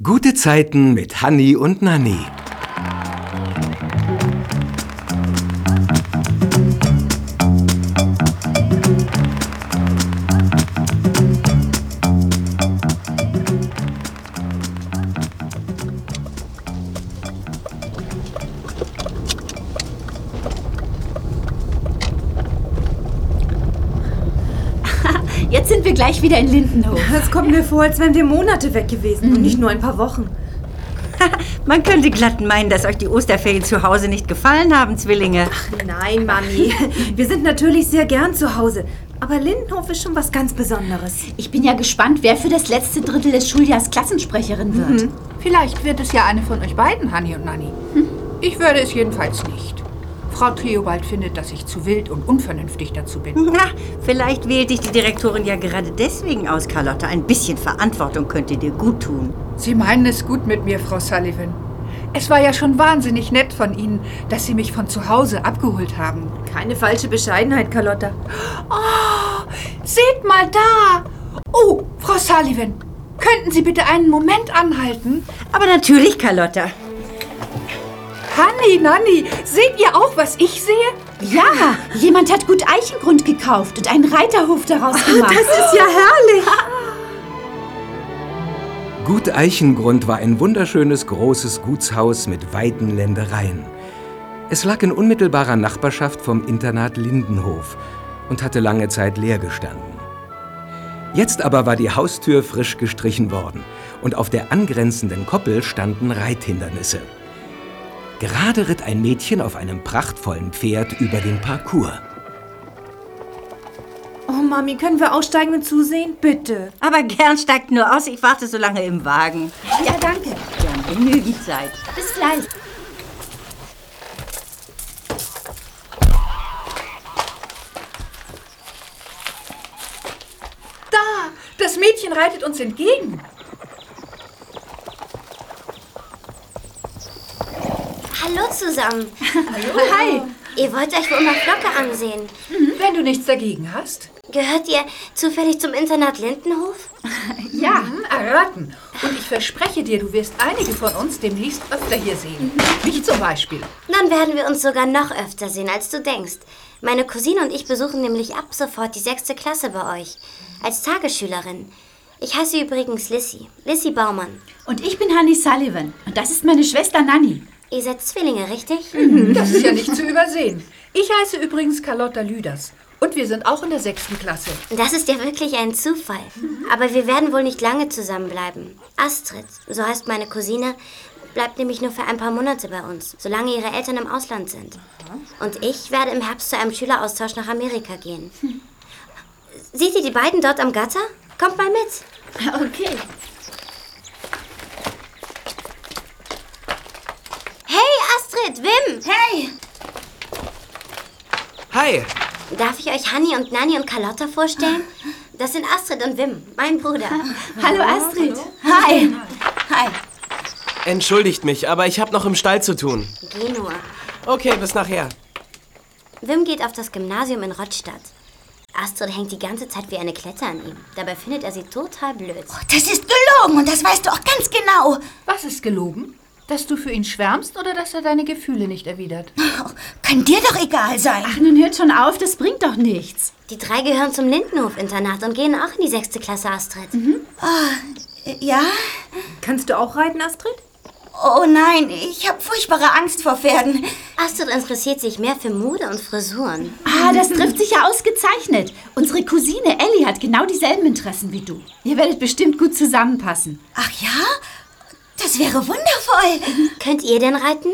Gute Zeiten mit Hanni und Nanni. Wieder in Lindenhof. Es kommt mir vor, als wären wir Monate weg gewesen und nicht nur ein paar Wochen. Man könnte glatt meinen, dass euch die Osterferien zu Hause nicht gefallen haben, Zwillinge. Nein, Mami. Wir sind natürlich sehr gern zu Hause. Aber Lindenhof ist schon was ganz Besonderes. Ich bin ja gespannt, wer für das letzte Drittel des Schuljahrs Klassensprecherin wird. Vielleicht wird es ja eine von euch beiden, Hanni und Nanni. Ich werde es jedenfalls nicht. Frau Theobald findet, dass ich zu wild und unvernünftig dazu bin. Na, vielleicht wählt dich die Direktorin ja gerade deswegen aus, Carlotta. Ein bisschen Verantwortung könnte dir gut tun. Sie meinen es gut mit mir, Frau Sullivan. Es war ja schon wahnsinnig nett von Ihnen, dass Sie mich von zu Hause abgeholt haben. Keine falsche Bescheidenheit, Carlotta. Oh, seht mal da! Oh, Frau Sullivan, könnten Sie bitte einen Moment anhalten? Aber natürlich, Carlotta. Hanni, Nanni, seht ihr auch, was ich sehe? Ja, jemand hat gut Eichengrund gekauft und einen Reiterhof daraus gemacht. Das ist ja herrlich. Gut Eichengrund war ein wunderschönes großes Gutshaus mit weiten Ländereien. Es lag in unmittelbarer Nachbarschaft vom Internat Lindenhof und hatte lange Zeit leer gestanden. Jetzt aber war die Haustür frisch gestrichen worden und auf der angrenzenden Koppel standen Reithindernisse. Gerade ritt ein Mädchen auf einem prachtvollen Pferd über den Parcours. Oh, Mami, können wir aussteigen und zusehen? Bitte. Aber gern steigt nur aus, ich warte so lange im Wagen. Ja, danke. Gern genügend Zeit. Bis gleich. Da, das Mädchen reitet uns entgegen. Hallo zusammen. Hi. Ihr wollt euch wohl mal Flocke ansehen. Wenn du nichts dagegen hast. Gehört ihr zufällig zum Internat Lindenhof? Ja. Hm, erraten. Und ich verspreche dir, du wirst einige von uns demnächst öfter hier sehen. Mich zum Beispiel. Dann werden wir uns sogar noch öfter sehen, als du denkst. Meine Cousine und ich besuchen nämlich ab sofort die sechste Klasse bei euch. Als Tagesschülerin. Ich heiße übrigens Lissy. Lissy Baumann. Und ich bin Hanni Sullivan. Und das ist meine Schwester Nanni. Ihr seid Zwillinge, richtig? Das ist ja nicht zu übersehen. Ich heiße übrigens Carlotta Lüders. Und wir sind auch in der sechsten Klasse. Das ist ja wirklich ein Zufall. Aber wir werden wohl nicht lange zusammenbleiben. Astrid, so heißt meine Cousine, bleibt nämlich nur für ein paar Monate bei uns, solange ihre Eltern im Ausland sind. Und ich werde im Herbst zu einem Schüleraustausch nach Amerika gehen. Seht ihr die beiden dort am Gatter? Kommt mal mit. Okay. Hey, Astrid, Wim! Hey. Hi! Darf ich euch Hanni und Nanni und Carlotta vorstellen? Das sind Astrid und Wim, mein Bruder. Hallo Astrid. Hi. Hi. Entschuldigt mich, aber ich habe noch im Stall zu tun. Geh nur. Okay, bis nachher. Wim geht auf das Gymnasium in Rottstadt. Astrid hängt die ganze Zeit wie eine Klette an ihm. Dabei findet er sie total blöd. Das ist gelogen und das weißt du auch ganz genau. Was ist gelogen? Dass du für ihn schwärmst oder dass er deine Gefühle nicht erwidert? Kann dir doch egal sein. Ach, nun hört schon auf, das bringt doch nichts. Die drei gehören zum Lindenhof-Internat und gehen auch in die sechste Klasse, Astrid. Ja? Kannst du auch reiten, Astrid? Oh nein, ich habe furchtbare Angst vor Pferden. Astrid interessiert sich mehr für Mode und Frisuren. Ah, das trifft sich ja ausgezeichnet. Unsere Cousine Ellie hat genau dieselben Interessen wie du. Ihr werdet bestimmt gut zusammenpassen. Ach ja? Das wäre wundervoll. Könnt ihr denn reiten?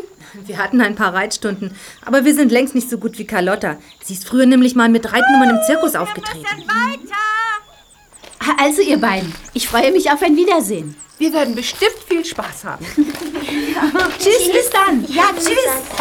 Wir hatten ein paar Reitstunden, aber wir sind längst nicht so gut wie Carlotta. Sie ist früher nämlich mal mit Reitnummern im Zirkus aufgetreten. Ah, Also ihr beiden, ich freue mich auf ein Wiedersehen. Wir werden bestimmt viel Spaß haben. Tschüss, bis dann. Ja, tschüss.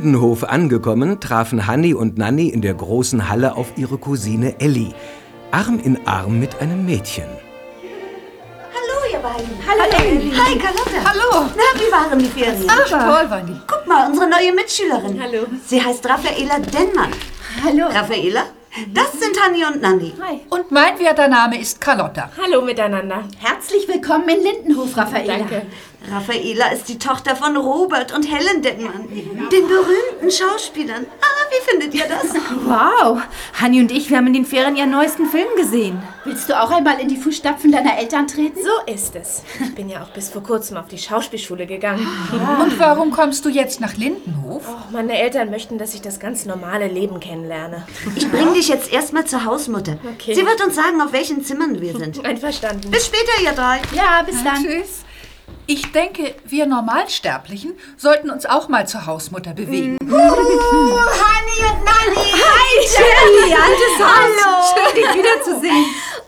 Lindenhof angekommen, trafen Hanni und Nanni in der großen Halle auf ihre Cousine Elli, Arm in Arm mit einem Mädchen. Hallo, ihr beiden. Hallo, Elli. Hi, Carlotta. Hallo. Na, wie waren die Ferien? Toll, Wandi. Guck mal, unsere neue Mitschülerin. Hallo. Sie heißt Raffaela Denmann. Hallo. Raffaela, das sind Hanni und Nanni. Und mein werter Name ist Carlotta. Hallo miteinander. Herzlich willkommen in Lindenhof, Raffaela. Danke. Raffaela ist die Tochter von Robert und Helen Denmann, den berühmten Schauspielern. Ah, wie findet ihr das? Wow, Hanni und ich, wir haben in den Ferien ihren neuesten Film gesehen. Willst du auch einmal in die Fußstapfen deiner Eltern treten? So ist es. Ich bin ja auch bis vor kurzem auf die Schauspielschule gegangen. Und warum kommst du jetzt nach Lindenhof? Oh, meine Eltern möchten, dass ich das ganz normale Leben kennenlerne. Ich bring dich jetzt erstmal zur Hausmutter. Okay. Sie wird uns sagen, auf welchen Zimmern wir sind. Einverstanden. Bis später, ihr drei. Ja, bis dann. Tschüss. Ich denke, wir Normalsterblichen sollten uns auch mal zur Hausmutter bewegen. Hanni und Nanni. Shirley, altes Haus. Schön, dich wiederzusehen.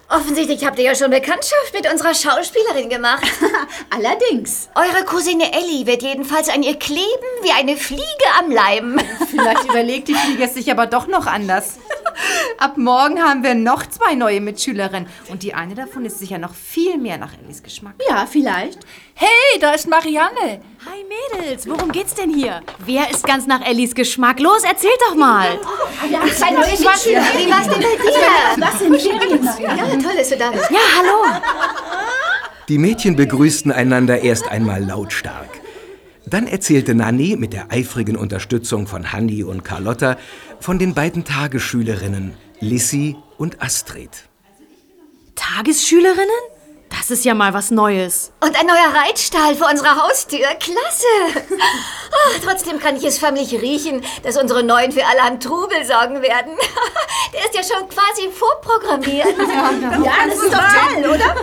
Offensichtlich habt ihr ja schon Bekanntschaft mit unserer Schauspielerin gemacht. Allerdings. Eure Cousine Ellie wird jedenfalls an ihr kleben wie eine Fliege am Leim. Vielleicht überlegt die Fliege es sich aber doch noch anders. Ab morgen haben wir noch zwei neue Mitschülerinnen. Und die eine davon ist sicher noch viel mehr nach Ellis Geschmack. Ja, vielleicht. Hey, da ist Marianne. Hi Mädels, worum geht's denn hier? Wer ist ganz nach Ellis Geschmack? Los, erzählt doch mal. Wir haben zwei neue Mitschüler. Wie war's denn bei dir? Was in Ferien? Ja, toll, dass du da bist. Ja, hallo. Die Mädchen begrüßten einander erst einmal lautstark. Dann erzählte Nanni mit der eifrigen Unterstützung von Hanni und Carlotta von den beiden Tagesschülerinnen Lissy und Astrid. Tagesschülerinnen? Das ist ja mal was Neues. Und ein neuer Reitstall vor unserer Haustür. Klasse. Ah, trotzdem kann ich es förmlich riechen, dass unsere Neuen für allerhand Trubel sorgen werden. Der ist ja schon quasi vorprogrammiert. Ja, das ist doch toll, oder?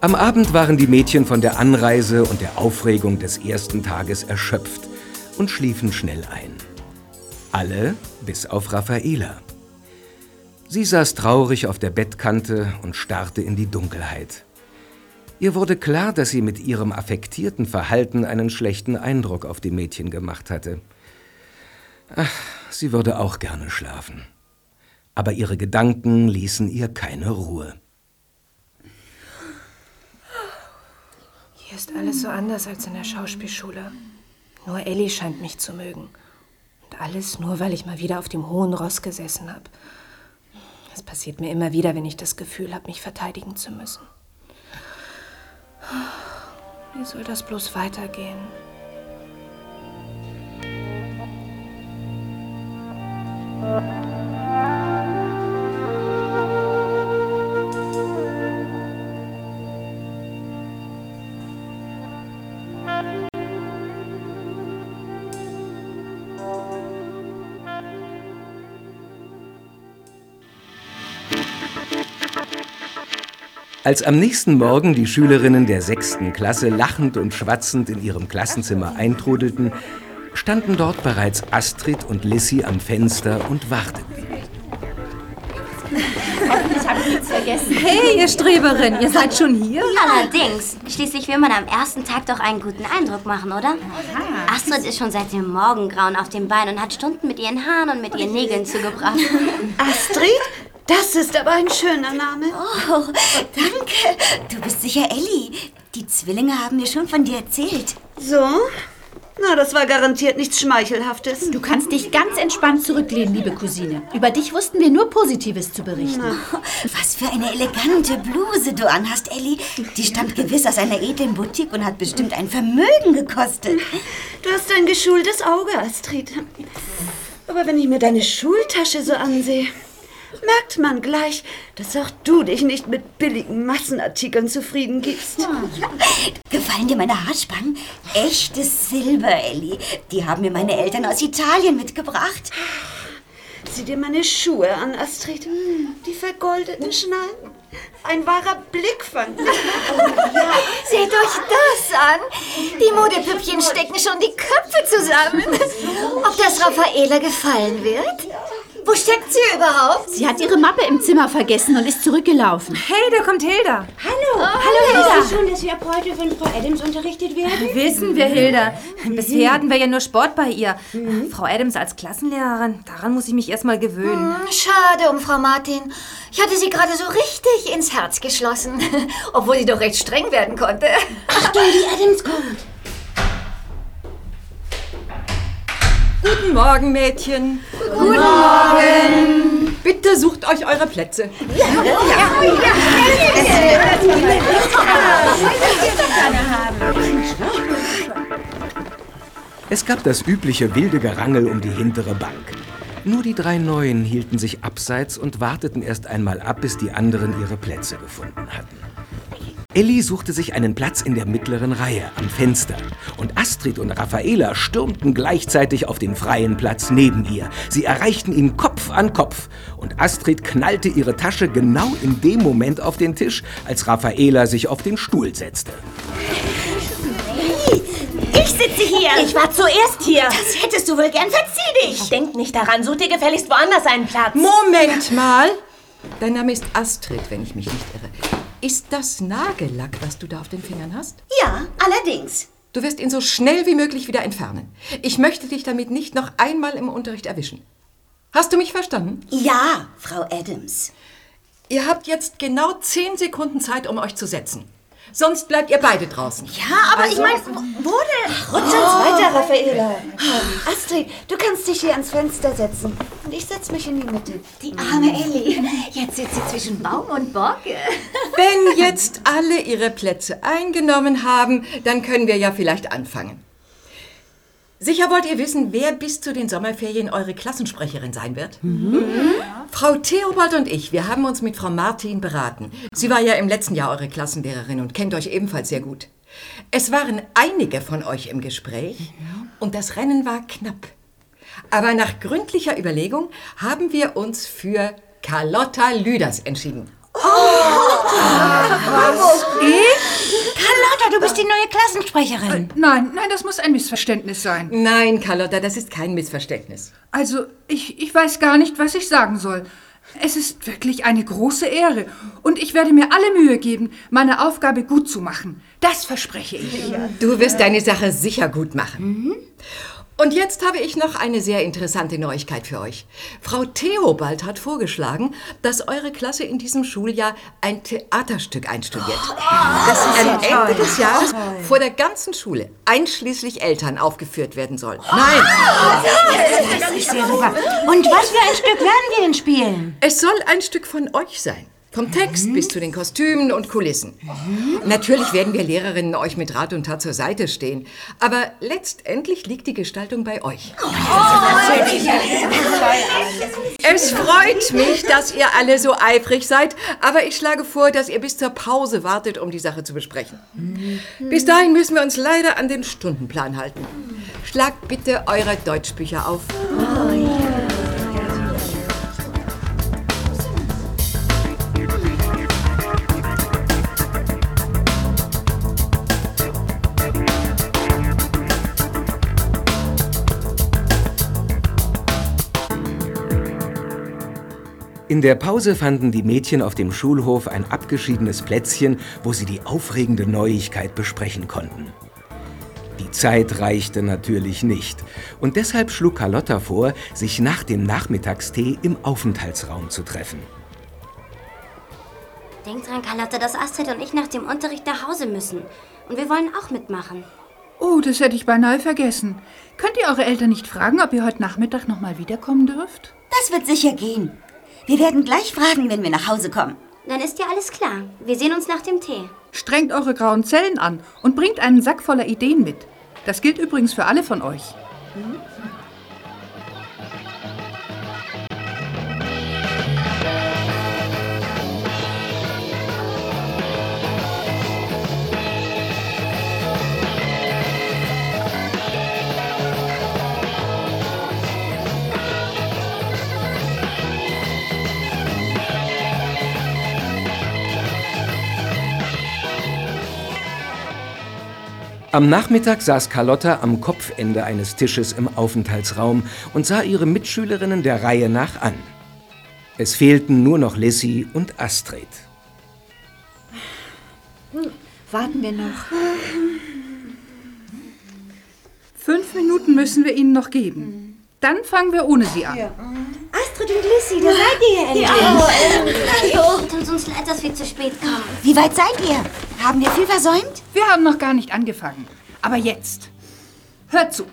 Am Abend waren die Mädchen von der Anreise und der Aufregung des ersten Tages erschöpft und schliefen schnell ein. Alle bis auf Raffaela. Sie saß traurig auf der Bettkante und starrte in die Dunkelheit. Ihr wurde klar, dass sie mit ihrem affektierten Verhalten einen schlechten Eindruck auf die Mädchen gemacht hatte. Ach, sie würde auch gerne schlafen. Aber ihre Gedanken ließen ihr keine Ruhe. Hier ist alles so anders als in der Schauspielschule. Nur Ellie scheint mich zu mögen. Und alles nur, weil ich mal wieder auf dem hohen Ross gesessen habe. Das passiert mir immer wieder, wenn ich das Gefühl habe, mich verteidigen zu müssen. Wie soll das bloß weitergehen? Als am nächsten Morgen die Schülerinnen der sechsten Klasse lachend und schwatzend in ihrem Klassenzimmer eintrudelten, standen dort bereits Astrid und Lissy am Fenster und warteten. Ich habe nichts vergessen. Hey, ihr Streberin, ihr seid schon hier? Allerdings. Schließlich will man am ersten Tag doch einen guten Eindruck machen, oder? Astrid ist schon seit dem Morgengrauen auf dem Bein und hat Stunden mit ihren Haaren und mit ihren Nägeln zugebracht. Astrid? Das ist aber ein schöner Name. Oh, danke. Du bist sicher Ellie. Die Zwillinge haben mir schon von dir erzählt. So? Na, das war garantiert nichts Schmeichelhaftes. Du kannst dich ganz entspannt zurücklehnen, liebe Cousine. Über dich wussten wir nur Positives zu berichten. Was für eine elegante Bluse du anhast, Ellie. Die stammt gewiss aus einer edlen Boutique und hat bestimmt ein Vermögen gekostet. Du hast ein geschultes Auge, Astrid. Aber wenn ich mir deine Schultasche so ansehe, merkt man gleich, dass auch du dich nicht mit billigen Massenartikeln zufrieden gibst. Gefallen dir meine Haarspangen? Echtes Silber, Ellie. Die haben mir meine Eltern aus Italien mitgebracht. Sieh dir meine Schuhe an, Astrid. Die vergoldeten Schnallen. Ein wahrer Blickfang. Seht euch das an. Die Modepüppchen stecken schon die Köpfe zusammen. Ob das Raffaela gefallen wird? Wo steckt sie überhaupt? Sie hat ihre Mappe im Zimmer vergessen und ist zurückgelaufen. Hey, da kommt Hilda. Hallo. hallo, Hilda. Weißt du schon, dass wir ab heute von Frau Adams unterrichtet werden? Wissen wir, Hilda. Bisher hatten wir ja nur Sport bei ihr. Frau Adams als Klassenlehrerin, daran muss ich mich erstmal gewöhnen. Hm, Schade um Frau Martin. Ich hatte sie gerade so richtig ins Herz geschlossen. Obwohl sie doch recht streng werden konnte. Achtung, die Adams kommt. Guten Morgen, Mädchen. Guten Morgen. Bitte sucht euch eure Plätze. Es gab das übliche wilde Gerangel um die hintere Bank. Nur die drei Neuen hielten sich abseits und warteten erst einmal ab, bis die anderen ihre Plätze gefunden hatten. Elli suchte sich einen Platz in der mittleren Reihe am Fenster und Astrid und Raffaela stürmten gleichzeitig auf den freien Platz neben ihr. Sie erreichten ihn Kopf an Kopf und Astrid knallte ihre Tasche genau in dem Moment auf den Tisch, als Raffaela sich auf den Stuhl setzte. Ich sitze hier. Ich war zuerst hier. Das hättest du wohl gern. Verzieh dich. Denk nicht daran. Such dir gefälligst woanders einen Platz. Moment mal. Dein Name ist Astrid, wenn ich mich nicht irre. Ist das Nagellack, was du da auf den Fingern hast? Ja, allerdings. Du wirst ihn so schnell wie möglich wieder entfernen. Ich möchte dich damit nicht noch einmal im Unterricht erwischen. Hast du mich verstanden? Ja, Frau Adams. Ihr habt jetzt genau zehn Sekunden Zeit, um euch zu setzen. Sonst bleibt ihr beide draußen. Ja, aber ich meine, wo denn? Rutsch uns weiter, Raffaela. Astrid, du kannst dich hier ans Fenster setzen. Und ich setze mich in die Mitte. Die arme Ellie. Jetzt sitzt sie zwischen Baum und Borke. Wenn jetzt alle ihre Plätze eingenommen haben, dann können wir ja vielleicht anfangen. Sicher wollt ihr wissen, wer bis zu den Sommerferien eure Klassensprecherin sein wird? Frau Theobald und ich, wir haben uns mit Frau Martin beraten. Sie war ja im letzten Jahr eure Klassenlehrerin und kennt euch ebenfalls sehr gut. Es waren einige von euch im Gespräch und das Rennen war knapp. Aber nach gründlicher Überlegung haben wir uns für Carlotta Lüders entschieden. Was? Ich? Carlotta, du bist die neue Klassensprecherin. Nein, nein, das muss ein Missverständnis sein. Nein, Carlotta, das ist kein Missverständnis. Also, ich, ich weiß gar nicht, was ich sagen soll. Es ist wirklich eine große Ehre und ich werde mir alle Mühe geben, meine Aufgabe gut zu machen. Das verspreche ich. Du wirst deine Sache sicher gut machen. Und jetzt habe ich noch eine sehr interessante Neuigkeit für euch. Frau Theobald hat vorgeschlagen, dass eure Klasse in diesem Schuljahr ein Theaterstück einstudiert. das am Ende des Jahres vor der ganzen Schule, einschließlich Eltern, aufgeführt werden soll. Nein! Das ist ja super. Und was für ein Stück werden wir denn spielen? Es soll ein Stück von euch sein. Vom Text bis zu den Kostümen und Kulissen. Natürlich werden wir Lehrerinnen euch mit Rat und Tat zur Seite stehen. Aber letztendlich liegt die Gestaltung bei euch. Es freut mich, dass ihr alle so eifrig seid, aber ich schlage vor, dass ihr bis zur Pause wartet, um die Sache zu besprechen. Bis dahin müssen wir uns leider an den Stundenplan halten. Schlagt bitte eure Deutschbücher auf. In der Pause fanden die Mädchen auf dem Schulhof ein abgeschiedenes Plätzchen, wo sie die aufregende Neuigkeit besprechen konnten. Die Zeit reichte natürlich nicht und deshalb schlug Carlotta vor, sich nach dem Nachmittagstee im Aufenthaltsraum zu treffen. Denk dran, Carlotta, dass Astrid und ich nach dem Unterricht nach Hause müssen. Und wir wollen auch mitmachen. Oh, das hätte ich beinahe vergessen. Könnt ihr eure Eltern nicht fragen, ob ihr heute Nachmittag noch mal wiederkommen dürft? Das wird sicher gehen. Wir werden gleich fragen, wenn wir nach Hause kommen. Dann ist ja alles klar. Wir sehen uns nach dem Tee. Strengt eure grauen Zellen an und bringt einen Sack voller Ideen mit. Das gilt übrigens für alle von euch. Am Nachmittag saß Carlotta am Kopfende eines Tisches im Aufenthaltsraum und sah ihre Mitschülerinnen der Reihe nach an. Es fehlten nur noch Lissy und Astrid. Warten wir noch. Fünf Minuten müssen wir ihnen noch geben. Dann fangen wir ohne sie an. Astrid und Lissy, da seid ihr endlich. Hallo. Tut uns leid, dass wir zu spät kamen. Wie weit seid ihr? Haben wir viel versäumt? Wir haben noch gar nicht angefangen. Aber jetzt. Hört zu.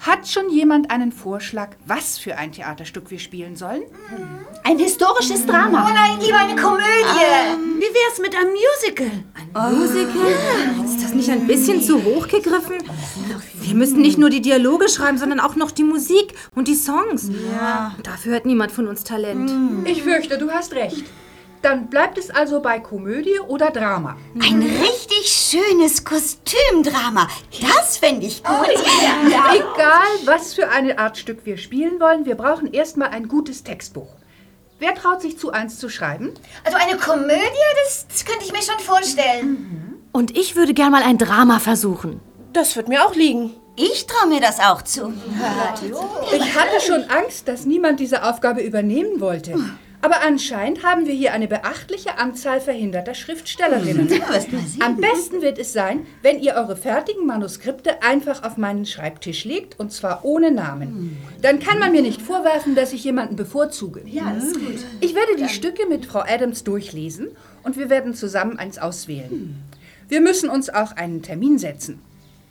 Hat schon jemand einen Vorschlag, was für ein Theaterstück wir spielen sollen? Ein historisches Drama. Oh nein, lieber eine Komödie. Wie wär's mit einem Musical? Musical? Ist das nicht ein bisschen zu hoch gegriffen? Wir müssen nicht nur die Dialoge schreiben, sondern auch noch die Musik und die Songs. Ja. Dafür hat niemand von uns Talent. Ich fürchte, du hast recht. Dann bleibt es also bei Komödie oder Drama. Ein richtig schönes Kostümdrama. Das fände ich gut. Egal, was für eine Art Stück wir spielen wollen, wir brauchen erstmal ein gutes Textbuch. Wer traut sich zu, eins zu schreiben? Also eine Komödie, das, das könnte ich mir schon vorstellen. Und ich würde gern mal ein Drama versuchen. Das wird mir auch liegen. Ich traue mir das auch zu. Ich hatte schon Angst, dass niemand diese Aufgabe übernehmen wollte. Aber anscheinend haben wir hier eine beachtliche Anzahl verhinderter Schriftstellerinnen. Am besten wird es sein, wenn ihr eure fertigen Manuskripte einfach auf meinen Schreibtisch legt, und zwar ohne Namen. Dann kann man mir nicht vorwerfen, dass ich jemanden bevorzuge. Ja, das ist gut. Ich werde die Stücke mit Frau Adams durchlesen und wir werden zusammen eins auswählen. Wir müssen uns auch einen Termin setzen.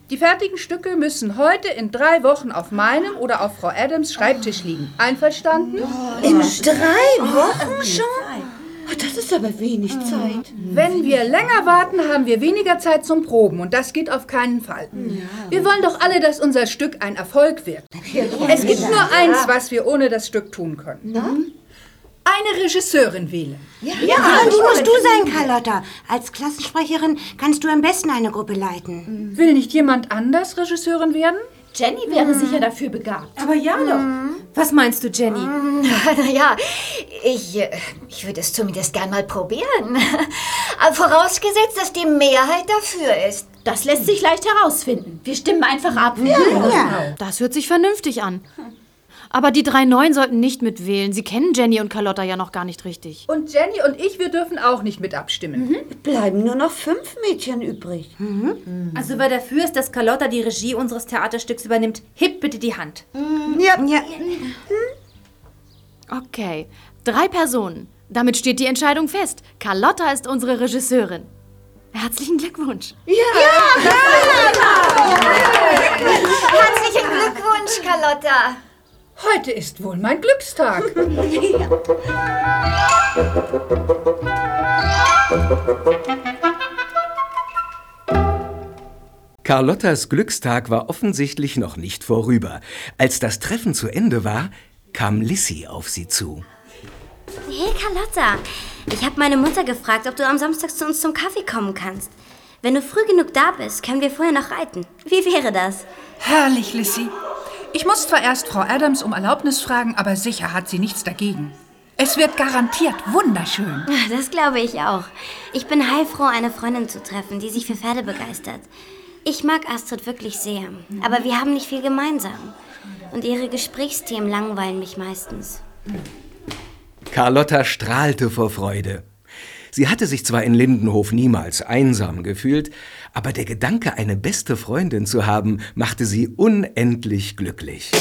Die fertigen Stücke müssen heute in drei Wochen auf meinem oder auf Frau Adams Schreibtisch liegen. Einverstanden? In drei Wochen schon? Oh, das ist aber wenig Zeit. Wenn wir länger warten, haben wir weniger Zeit zum Proben und das geht auf keinen Fall. Wir wollen doch alle, dass unser Stück ein Erfolg wird. Es gibt nur eins, was wir ohne das Stück tun können. Eine Regisseurin wählen. Ja, und die musst du sein, Carlotta. Als Klassensprecherin kannst du am besten eine Gruppe leiten. Will nicht jemand anders Regisseurin werden? Jenny wäre sicher dafür begabt. Aber ja doch. Was meinst du, Jenny? Naja, ich, äh, ich würde es zumindest gern mal probieren. Aber Vorausgesetzt, dass die Mehrheit dafür ist. Das lässt sich leicht herausfinden. Wir stimmen einfach ab. Das hört sich vernünftig an. Aber die drei Neuen sollten nicht mitwählen. Sie kennen Jenny und Carlotta ja noch gar nicht richtig. Und Jenny und ich, wir dürfen auch nicht mit abstimmen. Bleiben nur noch fünf Mädchen übrig. Also wer dafür ist, dass Carlotta die Regie unseres Theaterstücks übernimmt, hebt bitte die Hand. Ja, Ja. Okay, drei Personen. Damit steht die Entscheidung fest. Carlotta ist unsere Regisseurin. Herzlichen Glückwunsch. Herzlichen Glückwunsch, Carlotta. Heute ist wohl mein Glückstag. Carlottas Glückstag war offensichtlich noch nicht vorüber. Als das Treffen zu Ende war, kam Lissy auf sie zu. Hey Carlotta, ich habe meine Mutter gefragt, ob du am Samstag zu uns zum Kaffee kommen kannst. Wenn du früh genug da bist, können wir vorher noch reiten. Wie wäre das? Herrlich, Lissy. Ich muss zwar erst Frau Adams um Erlaubnis fragen, aber sicher hat sie nichts dagegen. Es wird garantiert wunderschön. Das glaube ich auch. Ich bin heilfroh, eine Freundin zu treffen, die sich für Pferde begeistert. Ich mag Astrid wirklich sehr, aber wir haben nicht viel gemeinsam. Und ihre Gesprächsthemen langweilen mich meistens. Carlotta strahlte vor Freude. Sie hatte sich zwar in Lindenhof niemals einsam gefühlt, aber der Gedanke, eine beste Freundin zu haben, machte sie unendlich glücklich.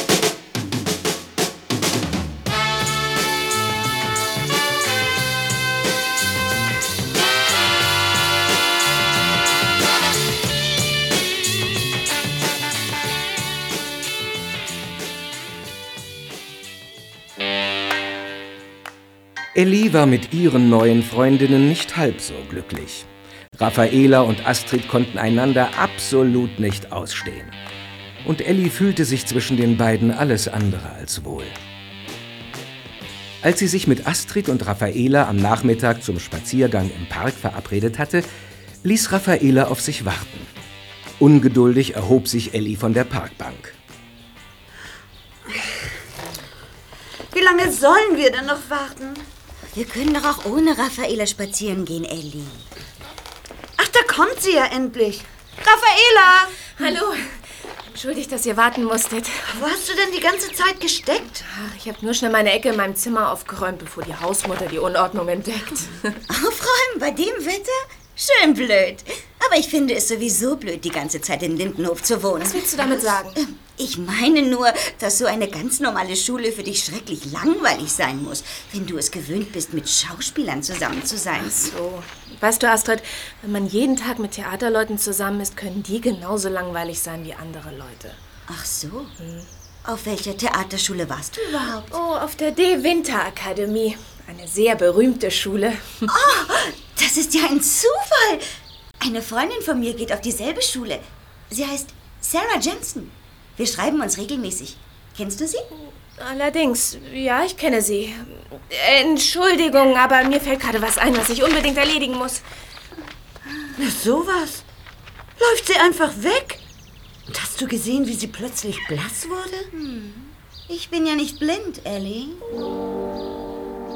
Ellie war mit ihren neuen Freundinnen nicht halb so glücklich. Raffaela und Astrid konnten einander absolut nicht ausstehen. Und Ellie fühlte sich zwischen den beiden alles andere als wohl. Als sie sich mit Astrid und Raffaela am Nachmittag zum Spaziergang im Park verabredet hatte, ließ Raffaela auf sich warten. Ungeduldig erhob sich Ellie von der Parkbank. Wie lange sollen wir denn noch warten? Wir können doch auch ohne Raffaela spazieren gehen, Ellie. Kommt sie ja endlich. Raffaela! Hallo. Entschuldigt, dass ihr warten musstet. Wo hast du denn die ganze Zeit gesteckt? Ach, ich habe nur schnell meine Ecke in meinem Zimmer aufgeräumt, bevor die Hausmutter die Unordnung entdeckt. Aufräumen bei dem Wetter? Schön blöd. Aber ich finde es sowieso blöd, die ganze Zeit in Lindenhof zu wohnen. Was willst du damit sagen? Ich meine nur, dass so eine ganz normale Schule für dich schrecklich langweilig sein muss, wenn du es gewöhnt bist, mit Schauspielern zusammen zu sein. Ach so. Weißt du, Astrid, wenn man jeden Tag mit Theaterleuten zusammen ist, können die genauso langweilig sein wie andere Leute. Ach so. Auf welcher Theaterschule warst du überhaupt? Oh, auf der D. Winter Akademie. Eine sehr berühmte Schule. Oh, das ist ja ein Zufall. Eine Freundin von mir geht auf dieselbe Schule. Sie heißt Sarah Jensen. Wir schreiben uns regelmäßig. Kennst du sie? Allerdings, ja, ich kenne sie. Entschuldigung, aber mir fällt gerade was ein, was ich unbedingt erledigen muss. Na sowas. Läuft sie einfach weg? Und hast du gesehen, wie sie plötzlich blass wurde? Ich bin ja nicht blind, Ellie.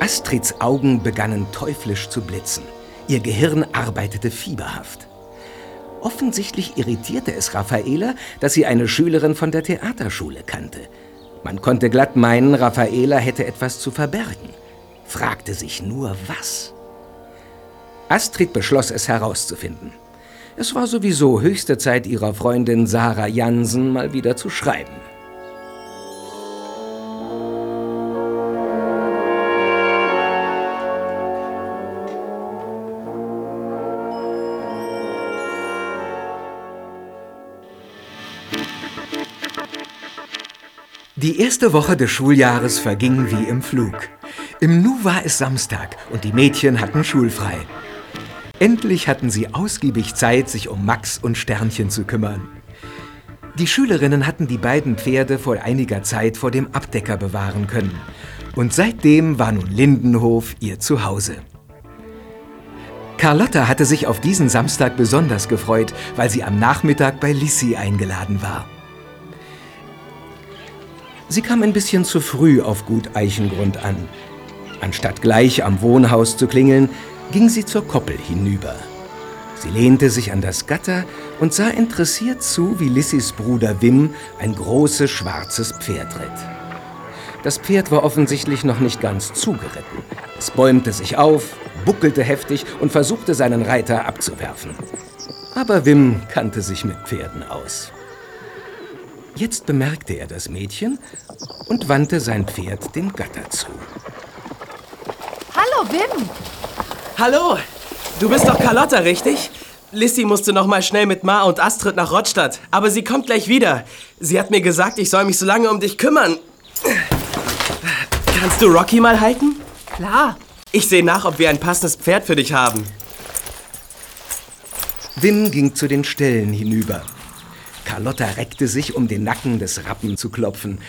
Astrids Augen begannen teuflisch zu blitzen. Ihr Gehirn arbeitete fieberhaft. Offensichtlich irritierte es Raffaela, dass sie eine Schülerin von der Theaterschule kannte. Man konnte glatt meinen, Raffaela hätte etwas zu verbergen. Fragte sich nur, was. Astrid beschloss es herauszufinden. Es war sowieso höchste Zeit, ihrer Freundin Sarah Jansen mal wieder zu schreiben. Erste Woche des Schuljahres verging wie im Flug. Im Nu war es Samstag und die Mädchen hatten schulfrei. Endlich hatten sie ausgiebig Zeit, sich um Max und Sternchen zu kümmern. Die Schülerinnen hatten die beiden Pferde vor einiger Zeit vor dem Abdecker bewahren können. Und seitdem war nun Lindenhof ihr Zuhause. Carlotta hatte sich auf diesen Samstag besonders gefreut, weil sie am Nachmittag bei Lissy eingeladen war. Sie kam ein bisschen zu früh auf Gut Eichengrund an. Anstatt gleich am Wohnhaus zu klingeln, ging sie zur Koppel hinüber. Sie lehnte sich an das Gatter und sah interessiert zu, wie Lissys Bruder Wim ein großes schwarzes Pferd ritt. Das Pferd war offensichtlich noch nicht ganz zugeritten. Es bäumte sich auf, buckelte heftig und versuchte seinen Reiter abzuwerfen. Aber Wim kannte sich mit Pferden aus. Jetzt bemerkte er das Mädchen und wandte sein Pferd dem Gatter zu. Hallo, Wim. Hallo, du bist doch Carlotta, richtig? Lissy musste noch mal schnell mit Ma und Astrid nach Rottstadt, aber sie kommt gleich wieder. Sie hat mir gesagt, ich soll mich so lange um dich kümmern. Kannst du Rocky mal halten? Klar. Ich sehe nach, ob wir ein passendes Pferd für dich haben. Wim ging zu den Ställen hinüber. Carlotta reckte sich, um den Nacken des Rappen zu klopfen.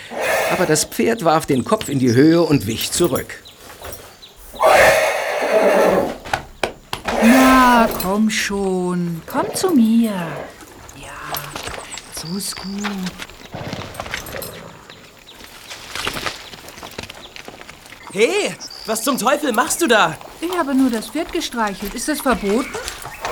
Aber das Pferd warf den Kopf in die Höhe und wich zurück. Na, komm schon. Komm zu mir. Ja, so ist gut. Hey, was zum Teufel machst du da? Ich habe nur das Pferd gestreichelt. Ist das verboten?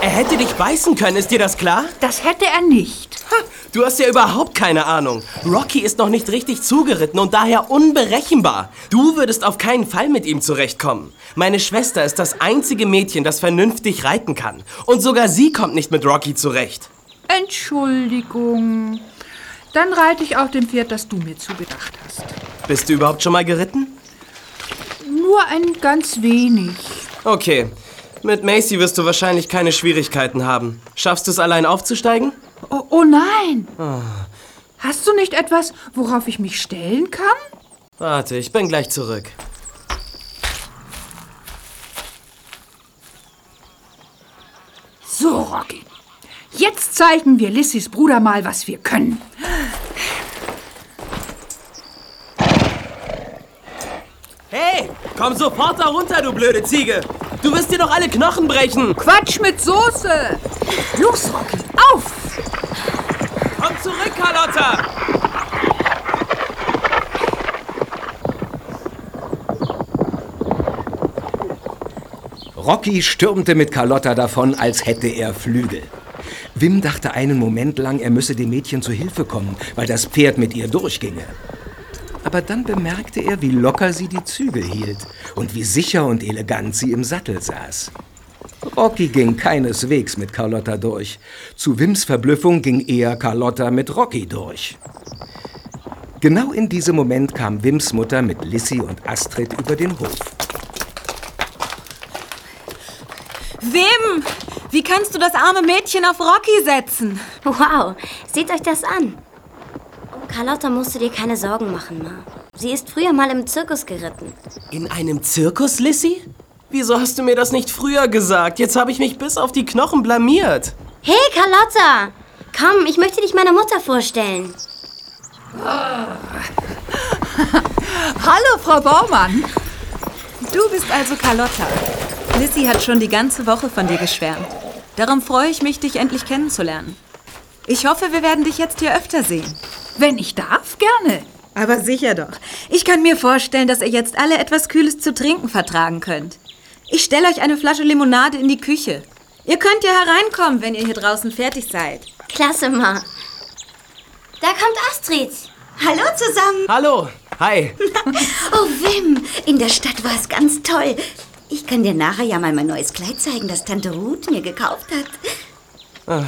Er hätte dich beißen können, ist dir das klar? Das hätte er nicht. Ha, du hast ja überhaupt keine Ahnung. Rocky ist noch nicht richtig zugeritten und daher unberechenbar. Du würdest auf keinen Fall mit ihm zurechtkommen. Meine Schwester ist das einzige Mädchen, das vernünftig reiten kann. Und sogar sie kommt nicht mit Rocky zurecht. Entschuldigung. Dann reite ich auf dem Pferd, das du mir zugedacht hast. Bist du überhaupt schon mal geritten? Nur ein ganz wenig. Okay. Mit Macy wirst du wahrscheinlich keine Schwierigkeiten haben. Schaffst du es allein aufzusteigen? Oh, oh nein. Ah. Hast du nicht etwas, worauf ich mich stellen kann? Warte, ich bin gleich zurück. So, Rocky. Jetzt zeigen wir Lissys Bruder mal, was wir können. Hey, komm sofort da runter, du blöde Ziege. Du wirst dir doch alle Knochen brechen. Quatsch mit Soße. Los, Rocky, auf. Komm zurück, Carlotta. Rocky stürmte mit Carlotta davon, als hätte er Flügel. Wim dachte einen Moment lang, er müsse dem Mädchen zu Hilfe kommen, weil das Pferd mit ihr durchginge. Aber dann bemerkte er, wie locker sie die Zügel hielt und wie sicher und elegant sie im Sattel saß. Rocky ging keineswegs mit Carlotta durch. Zu Wims Verblüffung ging eher Carlotta mit Rocky durch. Genau in diesem Moment kam Wims Mutter mit Lissy und Astrid über den Hof. Wim, wie kannst du das arme Mädchen auf Rocky setzen? Wow, seht euch das an. Carlotta musst du dir keine Sorgen machen, Ma. Sie ist früher mal im Zirkus geritten. In einem Zirkus, Lissy? Wieso hast du mir das nicht früher gesagt? Jetzt habe ich mich bis auf die Knochen blamiert. Hey, Carlotta! Komm, ich möchte dich meiner Mutter vorstellen. Hallo, Frau Baumann. Du bist also Carlotta. Lissy hat schon die ganze Woche von dir geschwärmt. Darum freue ich mich, dich endlich kennenzulernen. Ich hoffe, wir werden dich jetzt hier öfter sehen. Wenn ich darf, gerne. Aber sicher doch. Ich kann mir vorstellen, dass ihr jetzt alle etwas Kühles zu trinken vertragen könnt. Ich stelle euch eine Flasche Limonade in die Küche. Ihr könnt ja hereinkommen, wenn ihr hier draußen fertig seid. Klasse, Ma. Da kommt Astrid. Hallo zusammen. Hallo. Hi. oh, Wim, in der Stadt war es ganz toll. Ich kann dir nachher ja mal mein neues Kleid zeigen, das Tante Ruth mir gekauft hat. Ah,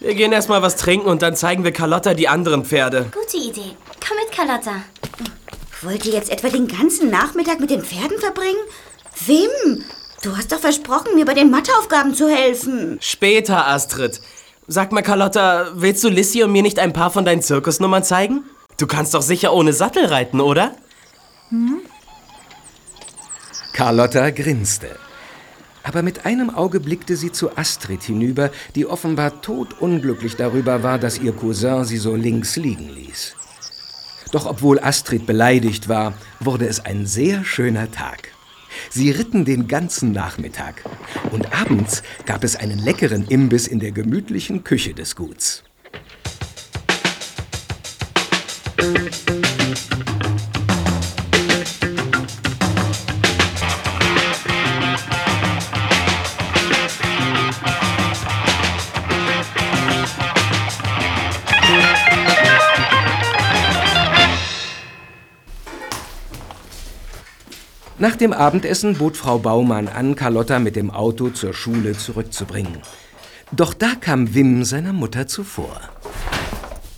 Wir gehen erstmal was trinken und dann zeigen wir Carlotta die anderen Pferde. Gute Idee. Komm mit, Carlotta. Wollt ihr jetzt etwa den ganzen Nachmittag mit den Pferden verbringen? Wim, du hast doch versprochen, mir bei den Matheaufgaben zu helfen. Später, Astrid. Sag mal, Carlotta, willst du Lissy und mir nicht ein paar von deinen Zirkusnummern zeigen? Du kannst doch sicher ohne Sattel reiten, oder? Hm? Carlotta grinste. Aber mit einem Auge blickte sie zu Astrid hinüber, die offenbar todunglücklich darüber war, dass ihr Cousin sie so links liegen ließ. Doch obwohl Astrid beleidigt war, wurde es ein sehr schöner Tag. Sie ritten den ganzen Nachmittag. Und abends gab es einen leckeren Imbiss in der gemütlichen Küche des Guts. Nach dem Abendessen bot Frau Baumann an, Carlotta mit dem Auto zur Schule zurückzubringen. Doch da kam Wim seiner Mutter zuvor.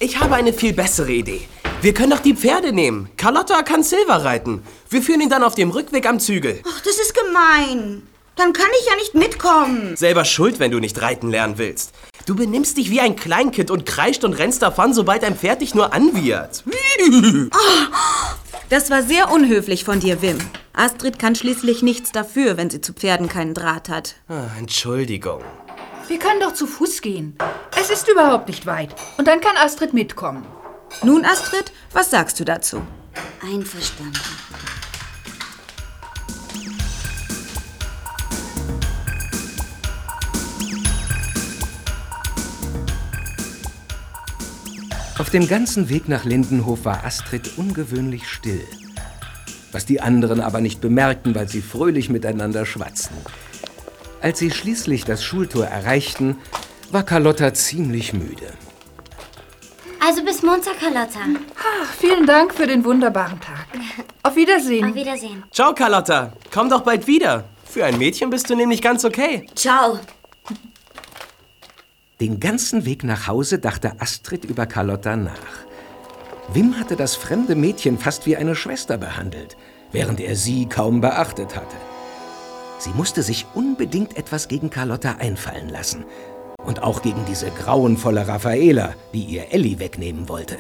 Ich habe eine viel bessere Idee. Wir können doch die Pferde nehmen. Carlotta kann Silver reiten. Wir führen ihn dann auf dem Rückweg am Zügel. Ach, das ist gemein. Dann kann ich ja nicht mitkommen. Selber schuld, wenn du nicht reiten lernen willst. Du benimmst dich wie ein Kleinkind und kreischt und rennst davon, sobald ein Pferd dich nur anwiehert. Das war sehr unhöflich von dir, Wim. Astrid kann schließlich nichts dafür, wenn sie zu Pferden keinen Draht hat. Ah, Entschuldigung. Wir können doch zu Fuß gehen. Es ist überhaupt nicht weit. Und dann kann Astrid mitkommen. Nun, Astrid, was sagst du dazu? Einverstanden. Auf dem ganzen Weg nach Lindenhof war Astrid ungewöhnlich still. Was die anderen aber nicht bemerkten, weil sie fröhlich miteinander schwatzten. Als sie schließlich das Schultor erreichten, war Carlotta ziemlich müde. Also bis Montag, Carlotta. Ach, vielen Dank für den wunderbaren Tag. Auf Wiedersehen. Auf Wiedersehen. Ciao, Carlotta. Komm doch bald wieder. Für ein Mädchen bist du nämlich ganz okay. Ciao. Den ganzen Weg nach Hause dachte Astrid über Carlotta nach. Wim hatte das fremde Mädchen fast wie eine Schwester behandelt, während er sie kaum beachtet hatte. Sie musste sich unbedingt etwas gegen Carlotta einfallen lassen. Und auch gegen diese grauenvolle Raffaela, die ihr Ellie wegnehmen wollte.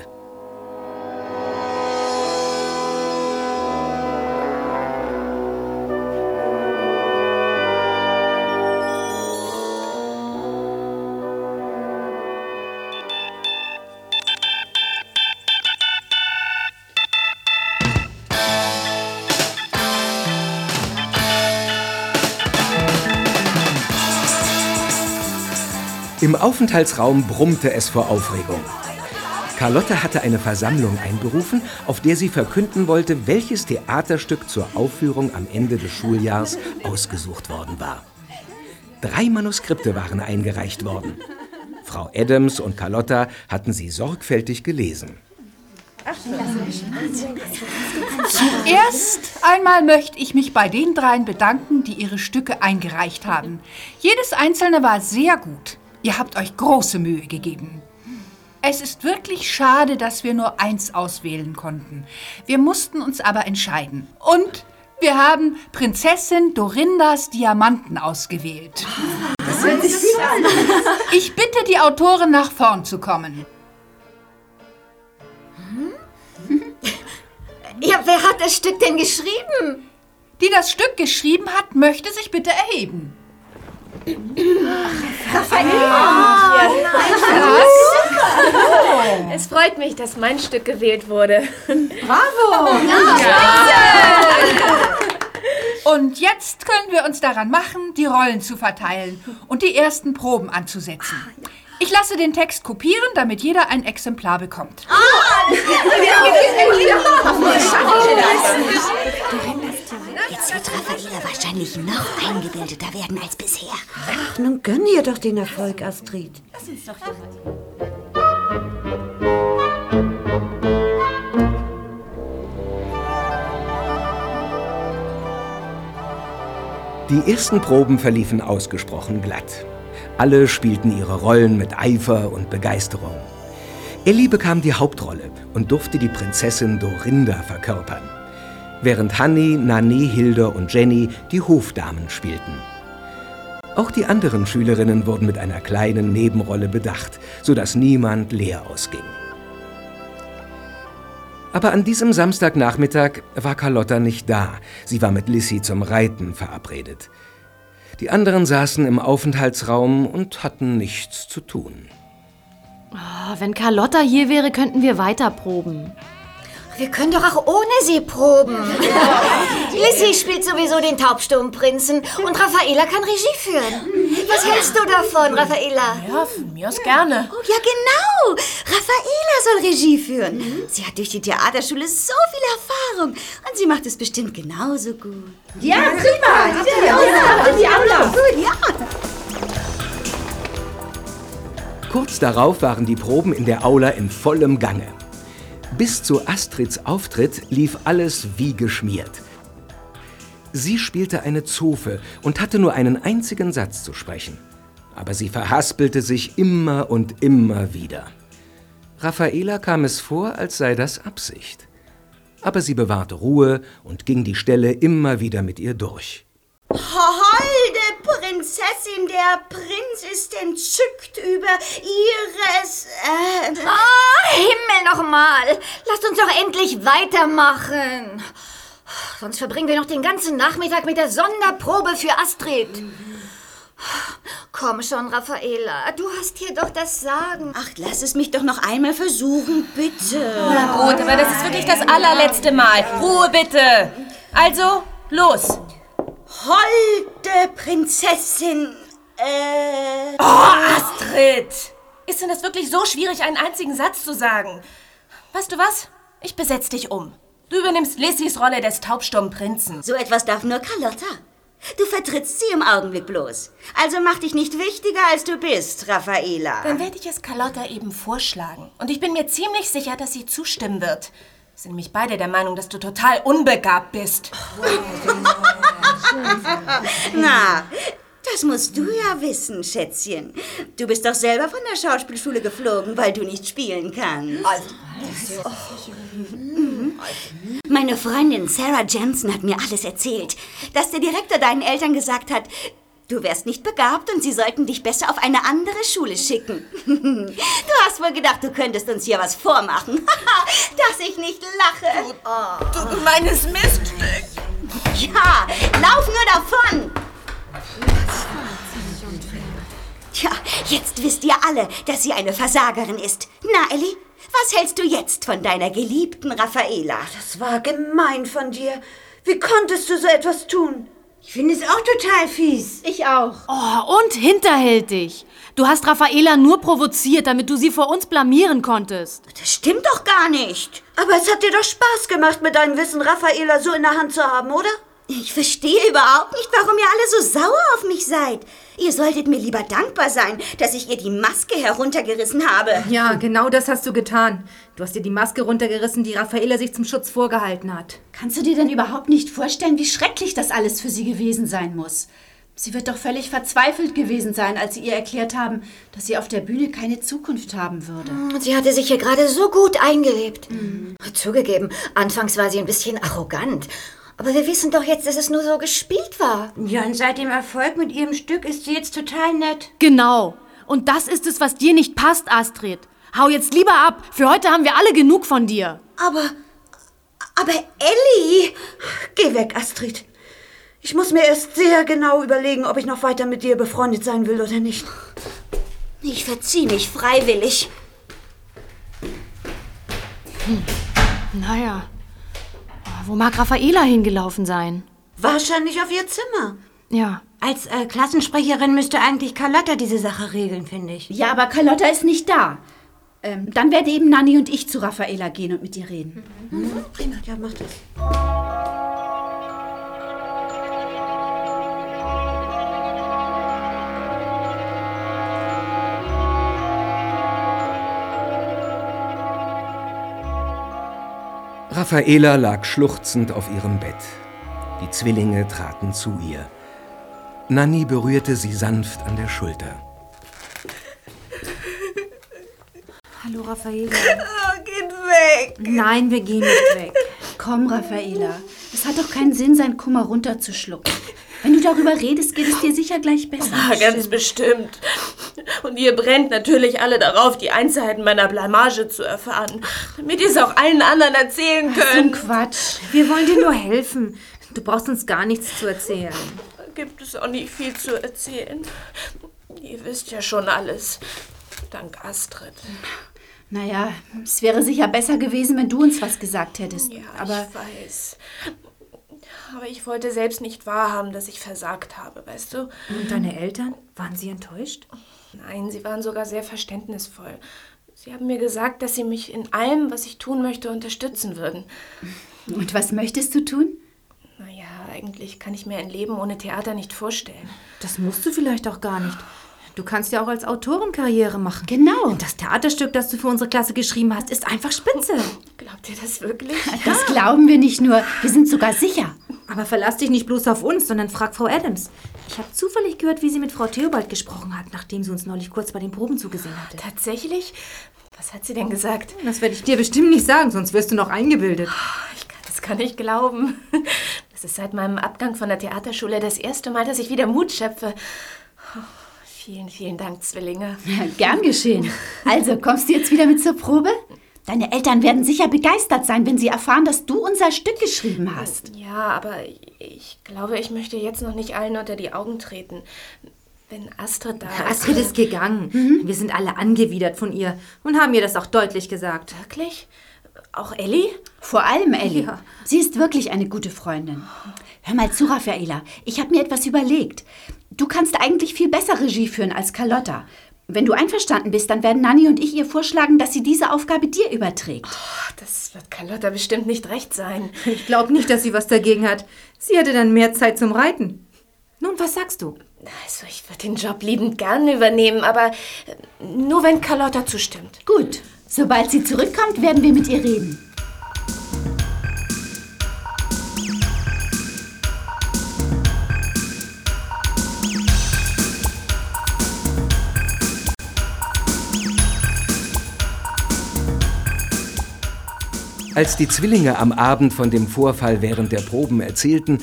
Aufenthaltsraum brummte es vor Aufregung. Carlotta hatte eine Versammlung einberufen, auf der sie verkünden wollte, welches Theaterstück zur Aufführung am Ende des Schuljahrs ausgesucht worden war. Drei Manuskripte waren eingereicht worden. Frau Adams und Carlotta hatten sie sorgfältig gelesen. Zuerst einmal möchte ich mich bei den dreien bedanken, die ihre Stücke eingereicht haben. Jedes einzelne war sehr gut. Ihr habt euch große Mühe gegeben. Es ist wirklich schade, dass wir nur eins auswählen konnten. Wir mussten uns aber entscheiden. Und wir haben Prinzessin Dorindas Diamanten ausgewählt. Das hört sich gut an. Ich bitte die Autoren nach vorn zu kommen. Ja, wer hat das Stück denn geschrieben? Die das Stück geschrieben hat, möchte sich bitte erheben. Es freut mich, dass mein Stück gewählt wurde. Bravo! Und jetzt können wir uns daran machen, die Rollen zu verteilen und die ersten Proben anzusetzen. Ich lasse den Text kopieren, damit jeder ein Exemplar bekommt. Jetzt wird Raffaella wahrscheinlich noch eingebildeter werden als bisher. Ach, nun gönn ihr doch den Erfolg, Astrid. Lass uns doch. Die ersten Proben verliefen ausgesprochen glatt. Alle spielten ihre Rollen mit Eifer und Begeisterung. Ellie bekam die Hauptrolle und durfte die Prinzessin Dorinda verkörpern, während Hanni, Nane, Hilde und Jenny die Hofdamen spielten. Auch die anderen Schülerinnen wurden mit einer kleinen Nebenrolle bedacht, sodass niemand leer ausging. Aber an diesem Samstagnachmittag war Carlotta nicht da. Sie war mit Lissy zum Reiten verabredet. Die anderen saßen im Aufenthaltsraum und hatten nichts zu tun. Oh, wenn Carlotta hier wäre, könnten wir weiter proben. Wir können doch auch ohne sie proben. Lissy spielt sowieso den Taubstummprinzen und Raffaela kann Regie führen. Was hältst du davon, Raffaela? Ja, von mir aus gerne. Ja, genau. Raffaela soll Regie führen. Sie hat durch die Theaterschule so viel Erfahrung. Und sie macht es bestimmt genauso gut. Ja, prima. Die Aula. Die Aula. Gut, ja. Kurz darauf waren die Proben in der Aula in vollem Gange. Bis zu Astrids Auftritt lief alles wie geschmiert. Sie spielte eine Zofe und hatte nur einen einzigen Satz zu sprechen. Aber sie verhaspelte sich immer und immer wieder. Raffaela kam es vor, als sei das Absicht. Aber sie bewahrte Ruhe und ging die Stelle immer wieder mit ihr durch. Holde Prinzessin, der Prinz ist entzückt über ihres... Äh, Ah, Himmel nochmal! Lasst uns doch endlich weitermachen. Sonst verbringen wir noch den ganzen Nachmittag mit der Sonderprobe für Astrid. Komm schon, Raffaela. Du hast hier doch das Sagen. Ach, lass es mich doch noch einmal versuchen, bitte. Na gut, aber das ist wirklich das allerletzte Mal. Ruhe bitte. Also, los. Holde Prinzessin, äh... Oh, Astrid! Ist denn das wirklich so schwierig, einen einzigen Satz zu sagen? Weißt du was? Ich besetz dich um. Du übernimmst Lissys Rolle des taubstummen Prinzen. So etwas darf nur Carlotta. Du vertrittst sie im Augenblick bloß. Also mach dich nicht wichtiger, als du bist, Raffaela. Dann werde ich es Carlotta eben vorschlagen. Und ich bin mir ziemlich sicher, dass sie zustimmen wird. Sind nämlich beide der Meinung, dass du total unbegabt bist. Na, das musst du ja wissen, Schätzchen. Du bist doch selber von der Schauspielschule geflogen, weil du nicht spielen kannst. Mhm. Meine Freundin Sarah Jensen hat mir alles erzählt, dass der Direktor deinen Eltern gesagt hat, du wärst nicht begabt und sie sollten dich besser auf eine andere Schule schicken. Du hast wohl gedacht, du könntest uns hier was vormachen, dass ich nicht lache. Du gemeines Miststück. Ja, lauf nur davon! Tja, jetzt wisst ihr alle, dass sie eine Versagerin ist. Na, Ellie, was hältst du jetzt von deiner geliebten Raffaela? Das war gemein von dir. Wie konntest du so etwas tun? Ich finde es auch total fies. Ich auch. Oh, und hinterhältig. Du hast Raffaela nur provoziert, damit du sie vor uns blamieren konntest. Das stimmt doch gar nicht. Aber es hat dir doch Spaß gemacht, mit deinem Wissen Raffaela so in der Hand zu haben, oder? Ich verstehe überhaupt nicht, warum ihr alle so sauer auf mich seid. Ihr solltet mir lieber dankbar sein, dass ich ihr die Maske heruntergerissen habe. Ja, genau das hast du getan. Du hast dir die Maske runtergerissen, die Raffaella sich zum Schutz vorgehalten hat. Kannst du dir denn überhaupt nicht vorstellen, wie schrecklich das alles für sie gewesen sein muss? Sie wird doch völlig verzweifelt gewesen sein, als sie ihr erklärt haben, dass sie auf der Bühne keine Zukunft haben würde. Und sie hatte sich hier gerade so gut eingelebt. Zugegeben, anfangs war sie ein bisschen arrogant. Aber wir wissen doch jetzt, dass es nur so gespielt war. Ja, und seit dem Erfolg mit ihrem Stück ist sie jetzt total nett. Genau. Und das ist es, was dir nicht passt, Astrid. Hau jetzt lieber ab. Für heute haben wir alle genug von dir. Aber. Aber Ellie! Geh weg, Astrid. Ich muss mir erst sehr genau überlegen, ob ich noch weiter mit dir befreundet sein will oder nicht. Ich verzieh mich freiwillig. Hm. Naja. Wo mag Raffaela hingelaufen sein? Wahrscheinlich auf ihr Zimmer. Ja. Als äh, Klassensprecherin müsste eigentlich Carlotta diese Sache regeln, finde ich. Ja, aber Carlotta ist nicht da. Ähm, dann werden eben Nanni und ich zu Raffaela gehen und mit ihr reden. Mhm. Prima, ja, mach das. Raffaela lag schluchzend auf ihrem Bett. Die Zwillinge traten zu ihr. Nanni berührte sie sanft an der Schulter. Hallo, Raffaela. Oh, geht weg. Nein, wir gehen nicht weg. Komm, Raffaela. Es hat doch keinen Sinn, seinen Kummer runterzuschlucken. Wenn du darüber redest, geht es dir sicher gleich besser. Ah, ganz bestimmt. Und ihr brennt natürlich alle darauf, die Einzelheiten meiner Blamage zu erfahren, damit ihr es auch allen anderen erzählen könnt. So Quatsch. Wir wollen dir nur helfen. Du brauchst uns gar nichts zu erzählen. Da gibt es auch nicht viel zu erzählen. Ihr wisst ja schon alles. Dank Astrid. Naja, es wäre sicher besser gewesen, wenn du uns was gesagt hättest. Ja, aber ich weiß. Aber ich wollte selbst nicht wahrhaben, dass ich versagt habe, weißt du? Und deine Eltern? Waren sie enttäuscht? Nein, sie waren sogar sehr verständnisvoll. Sie haben mir gesagt, dass sie mich in allem, was ich tun möchte, unterstützen würden. Und was möchtest du tun? Naja, eigentlich kann ich mir ein Leben ohne Theater nicht vorstellen. Das musst du vielleicht auch gar nicht. Du kannst ja auch als Autorenkarriere machen. Genau. Und das Theaterstück, das du für unsere Klasse geschrieben hast, ist einfach spitze. Glaubt ihr das wirklich? Das glauben wir nicht nur, wir sind sogar sicher. Aber verlass dich nicht bloß auf uns, sondern frag Frau Adams. Ich habe zufällig gehört, wie sie mit Frau Theobald gesprochen hat, nachdem sie uns neulich kurz bei den Proben zugesehen hatte. Tatsächlich? Was hat sie denn gesagt? Das werde ich dir bestimmt nicht sagen, sonst wirst du noch eingebildet. Ich kann das kann ich glauben. Das ist seit meinem Abgang von der Theaterschule das erste Mal, dass ich wieder Mut schöpfe. Vielen, vielen Dank, Zwillinge. Ja, gern geschehen. Also, kommst du jetzt wieder mit zur Probe? Deine Eltern werden sicher begeistert sein, wenn sie erfahren, dass du unser Stück geschrieben hast. Ja, aber ich glaube, ich möchte jetzt noch nicht allen unter die Augen treten. Wenn Astrid da ist. Astrid ist gegangen. Mhm. Wir sind alle angewidert von ihr und haben ihr das auch deutlich gesagt. Wirklich? Auch Ellie? Vor allem Ellie. Ja. Sie ist wirklich eine gute Freundin. Hör mal zu, Raffaela. Ich habe mir etwas überlegt. Du kannst eigentlich viel besser Regie führen als Carlotta. Wenn du einverstanden bist, dann werden Nanni und ich ihr vorschlagen, dass sie diese Aufgabe dir überträgt. Oh, das wird Carlotta bestimmt nicht recht sein. Ich glaube nicht, dass sie was dagegen hat. Sie hätte dann mehr Zeit zum Reiten. Nun, was sagst du? Also, ich würde den Job liebend gern übernehmen, aber nur wenn Carlotta zustimmt. Gut. Sobald sie zurückkommt, werden wir mit ihr reden. Als die Zwillinge am Abend von dem Vorfall während der Proben erzählten,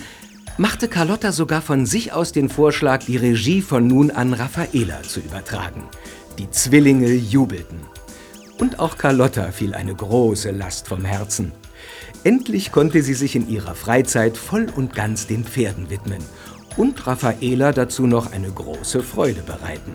machte Carlotta sogar von sich aus den Vorschlag, die Regie von nun an Raffaela zu übertragen. Die Zwillinge jubelten. Und auch Carlotta fiel eine große Last vom Herzen. Endlich konnte sie sich in ihrer Freizeit voll und ganz den Pferden widmen und Raffaela dazu noch eine große Freude bereiten.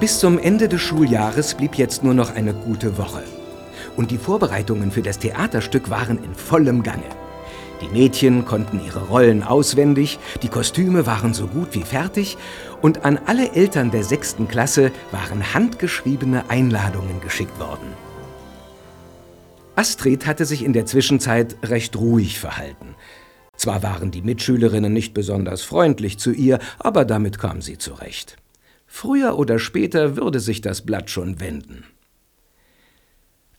Bis zum Ende des Schuljahres blieb jetzt nur noch eine gute Woche. und die Vorbereitungen für das Theaterstück waren in vollem Gange. Die Mädchen konnten ihre Rollen auswendig, die Kostüme waren so gut wie fertig und an alle Eltern der sechsten Klasse waren handgeschriebene Einladungen geschickt worden. Astrid hatte sich in der Zwischenzeit recht ruhig verhalten. Zwar waren die Mitschülerinnen nicht besonders freundlich zu ihr, aber damit kam sie zurecht. Früher oder später würde sich das Blatt schon wenden.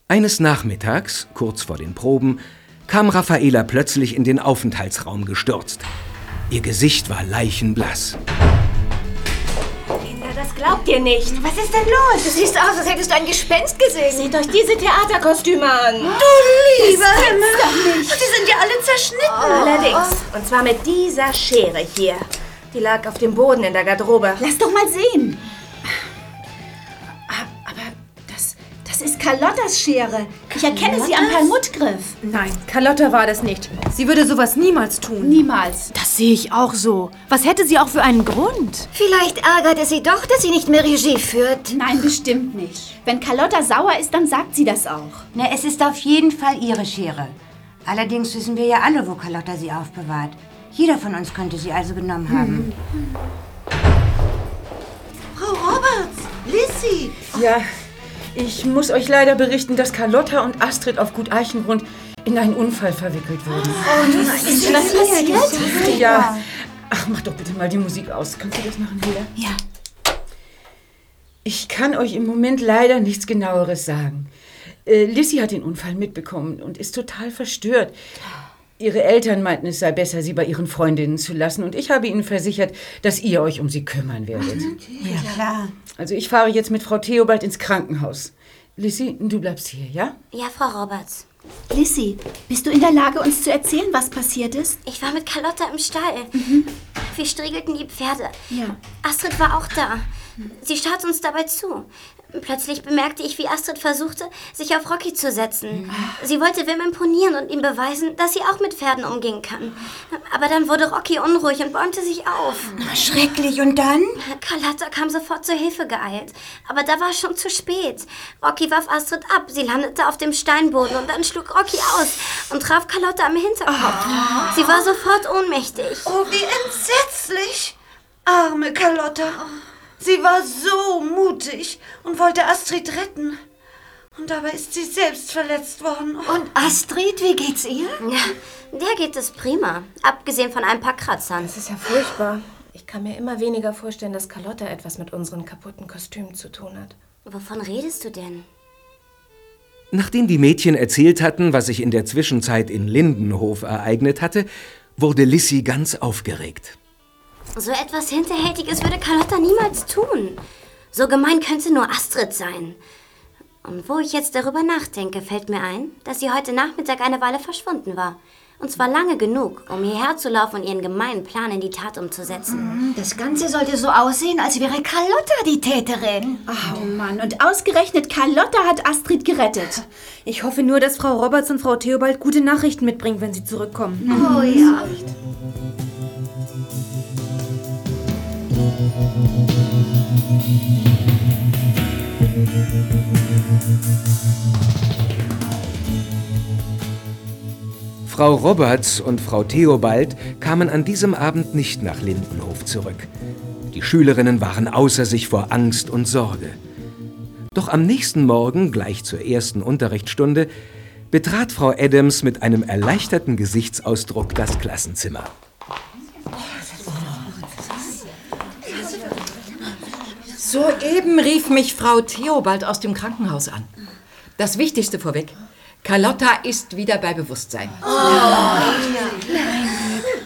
Eines Nachmittags, kurz vor den Proben, kam Raffaela plötzlich in den Aufenthaltsraum gestürzt. Ihr Gesicht war leichenblass. Kinder, das glaubt ihr nicht. Was ist denn los? Du siehst aus, als hättest du ein Gespenst gesehen. Seht euch diese Theaterkostüme an. Du lieber Das Himmel. gibt's doch nicht. Die sind ja alle zerschnitten. Allerdings. Und zwar mit dieser Schere hier. Die lag auf dem Boden in der Garderobe. Lass doch mal sehen. Aber das, das ist Carlottas Schere. Ich erkenne sie am Perlmuttgriff. Nein, Carlotta war das nicht. Sie würde sowas niemals tun. Niemals. Das sehe ich auch so. Was hätte sie auch für einen Grund? Vielleicht ärgert es sie doch, dass sie nicht mehr Regie führt. Nein, bestimmt nicht. Wenn Carlotta sauer ist, dann sagt sie das auch. Na, es ist auf jeden Fall ihre Schere. Allerdings wissen wir ja alle, wo Carlotta sie aufbewahrt. Jeder von uns könnte sie also genommen haben. Frau Roberts, Lissy. Ja, ich muss euch leider berichten, dass Carlotta und Astrid auf Gut Eichengrund in einen Unfall verwickelt wurden. Oh, was ist denn das passiert? Ja. Ach, mach doch bitte mal die Musik aus. Kannst du das machen, Hilda? Ja. Ich kann euch im Moment leider nichts genaueres sagen. Äh, Lissy hat den Unfall mitbekommen und ist total verstört. Ihre Eltern meinten, es sei besser, sie bei ihren Freundinnen zu lassen. Und ich habe ihnen versichert, dass ihr euch um sie kümmern werdet. Ja, klar. Also ich fahre jetzt mit Frau Theobald ins Krankenhaus. Lissy, du bleibst hier, ja? Ja, Frau Roberts. Lissy, bist du in der Lage, uns zu erzählen, was passiert ist? Ich war mit Carlotta im Stall. Wir striegelten die Pferde. Ja. Astrid war auch da. Sie schaut uns dabei zu. Plötzlich bemerkte ich, wie Astrid versuchte, sich auf Rocky zu setzen. Sie wollte Wim imponieren und ihm beweisen, dass sie auch mit Pferden umgehen kann. Aber dann wurde Rocky unruhig und bäumte sich auf. Schrecklich. Und dann? Carlotta kam sofort zur Hilfe geeilt. Aber da war es schon zu spät. Rocky warf Astrid ab. Sie landete auf dem Steinboden und dann schlug Rocky aus und traf Carlotta am Hinterkopf. Sie war sofort ohnmächtig. Oh, wie entsetzlich. Arme Carlotta. Sie war so mutig und wollte Astrid retten. Und dabei ist sie selbst verletzt worden. Und Astrid, wie geht's ihr? Ja, der geht es prima. Abgesehen von ein paar Kratzern. Das ist ja furchtbar. Ich kann mir immer weniger vorstellen, dass Carlotta etwas mit unseren kaputten Kostümen zu tun hat. Wovon redest du denn? Nachdem die Mädchen erzählt hatten, was sich in der Zwischenzeit in Lindenhof ereignet hatte, wurde Lissy ganz aufgeregt. So etwas Hinterhältiges würde Carlotta niemals tun. So gemein könnte nur Astrid sein. Und wo ich jetzt darüber nachdenke, fällt mir ein, dass sie heute Nachmittag eine Weile verschwunden war. Und zwar lange genug, um hierher zu laufen und ihren gemeinen Plan in die Tat umzusetzen. Das Ganze sollte so aussehen, als wäre Carlotta die Täterin. Oh Mann, und ausgerechnet Carlotta hat Astrid gerettet. Ich hoffe nur, dass Frau Roberts und Frau Theobald gute Nachrichten mitbringen, wenn sie zurückkommen. Oh ja. Frau Roberts und Frau Theobald kamen an diesem Abend nicht nach Lindenhof zurück. Die Schülerinnen waren außer sich vor Angst und Sorge. Doch am nächsten Morgen, gleich zur ersten Unterrichtsstunde, betrat Frau Adams mit einem erleichterten Gesichtsausdruck das Klassenzimmer. Soeben rief mich Frau Theobald aus dem Krankenhaus an. Das Wichtigste vorweg. Carlotta ist wieder bei Bewusstsein.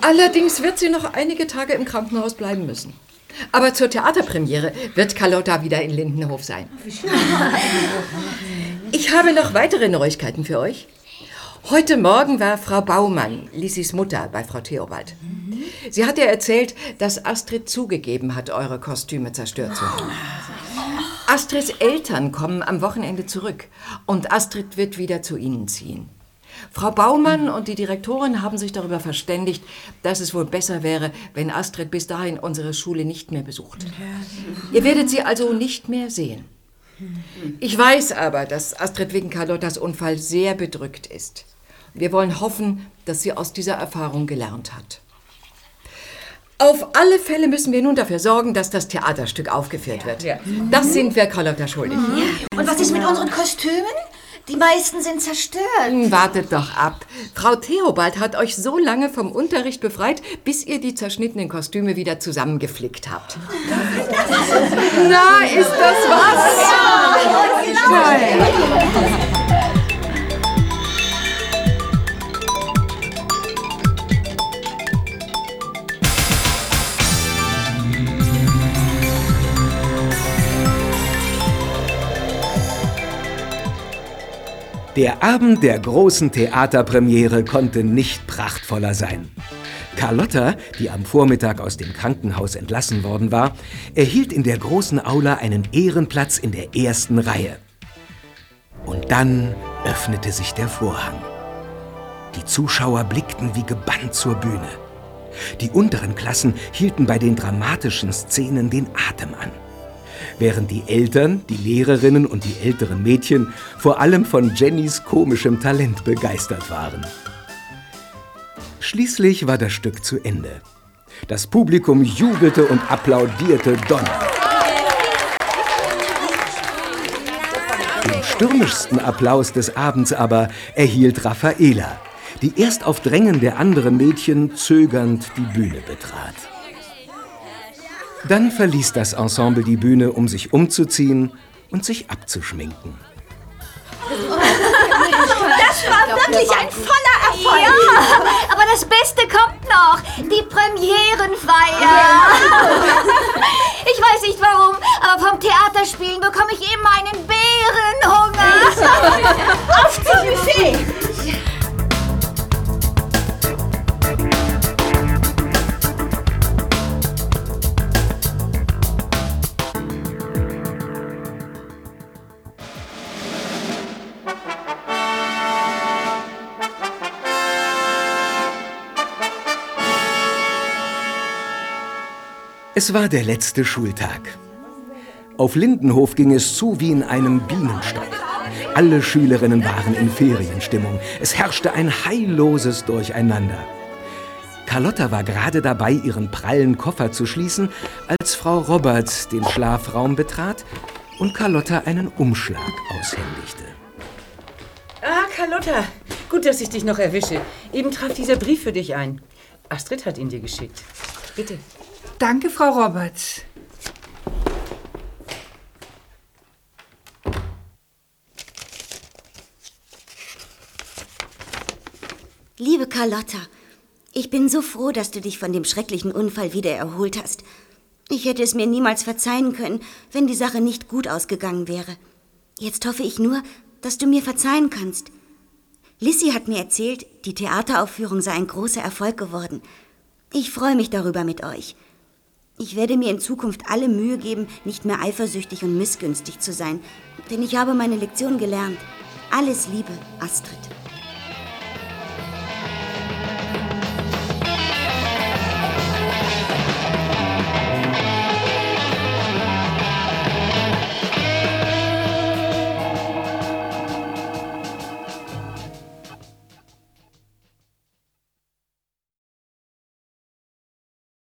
Allerdings wird sie noch einige Tage im Krankenhaus bleiben müssen. Aber zur Theaterpremiere wird Carlotta wieder in Lindenhof sein. Ich habe noch weitere Neuigkeiten für euch. Heute Morgen war Frau Baumann, Lissys Mutter, bei Frau Theobald. Sie hat ihr erzählt, dass Astrid zugegeben hat, eure Kostüme zerstört zu haben. Astrids Eltern kommen am Wochenende zurück und Astrid wird wieder zu ihnen ziehen. Frau Baumann und die Direktorin haben sich darüber verständigt, dass es wohl besser wäre, wenn Astrid bis dahin unsere Schule nicht mehr besucht. Ihr werdet sie also nicht mehr sehen. Ich weiß aber, dass Astrid wegen Carlottas Unfall sehr bedrückt ist. Wir wollen hoffen, dass sie aus dieser Erfahrung gelernt hat. Auf alle Fälle müssen wir nun dafür sorgen, dass das Theaterstück aufgeführt wird. Das sind wir Carlotta schuldig. Und was ist mit unseren Kostümen? Die meisten sind zerstört. Hm, Wartet doch ab. Frau Theobald hat euch so lange vom Unterricht befreit, bis ihr die zerschnittenen Kostüme wieder zusammengeflickt habt. Na, ist das was? Toll. Der Abend der großen Theaterpremiere konnte nicht prachtvoller sein. Carlotta, die am Vormittag aus dem Krankenhaus entlassen worden war, erhielt in der großen Aula einen Ehrenplatz in der ersten Reihe. Und dann öffnete sich der Vorhang. Die Zuschauer blickten wie gebannt zur Bühne. Die unteren Klassen hielten bei den dramatischen Szenen den Atem an während die Eltern, die Lehrerinnen und die älteren Mädchen vor allem von Jennys komischem Talent begeistert waren. Schließlich war das Stück zu Ende. Das Publikum jubelte und applaudierte Donner. Den stürmischsten Applaus des Abends aber erhielt Raffaela, die erst auf Drängen der anderen Mädchen zögernd die Bühne betrat. Dann verließ das Ensemble die Bühne, um sich umzuziehen und sich abzuschminken. Das war wirklich ein voller Erfolg. Ja, aber das Beste kommt noch. Die Premierenfeier. Ich weiß nicht warum, aber vom Theaterspielen bekomme ich immer einen Bärenhunger. Auf zum Buffet. Es war der letzte Schultag. Auf Lindenhof ging es zu wie in einem Bienenstock. Alle Schülerinnen waren in Ferienstimmung. Es herrschte ein heilloses Durcheinander. Carlotta war gerade dabei, ihren prallen Koffer zu schließen, als Frau Roberts den Schlafraum betrat und Carlotta einen Umschlag aushändigte. Ah, Carlotta, gut, dass ich dich noch erwische. Eben traf dieser Brief für dich ein. Astrid hat ihn dir geschickt. Bitte. Danke, Frau Roberts. Liebe Carlotta, ich bin so froh, dass du dich von dem schrecklichen Unfall wieder erholt hast. Ich hätte es mir niemals verzeihen können, wenn die Sache nicht gut ausgegangen wäre. Jetzt hoffe ich nur, dass du mir verzeihen kannst. Lissy hat mir erzählt, die Theateraufführung sei ein großer Erfolg geworden. Ich freue mich darüber mit euch. Ich werde mir in Zukunft alle Mühe geben, nicht mehr eifersüchtig und missgünstig zu sein, denn ich habe meine Lektion gelernt. Alles Liebe, Astrid.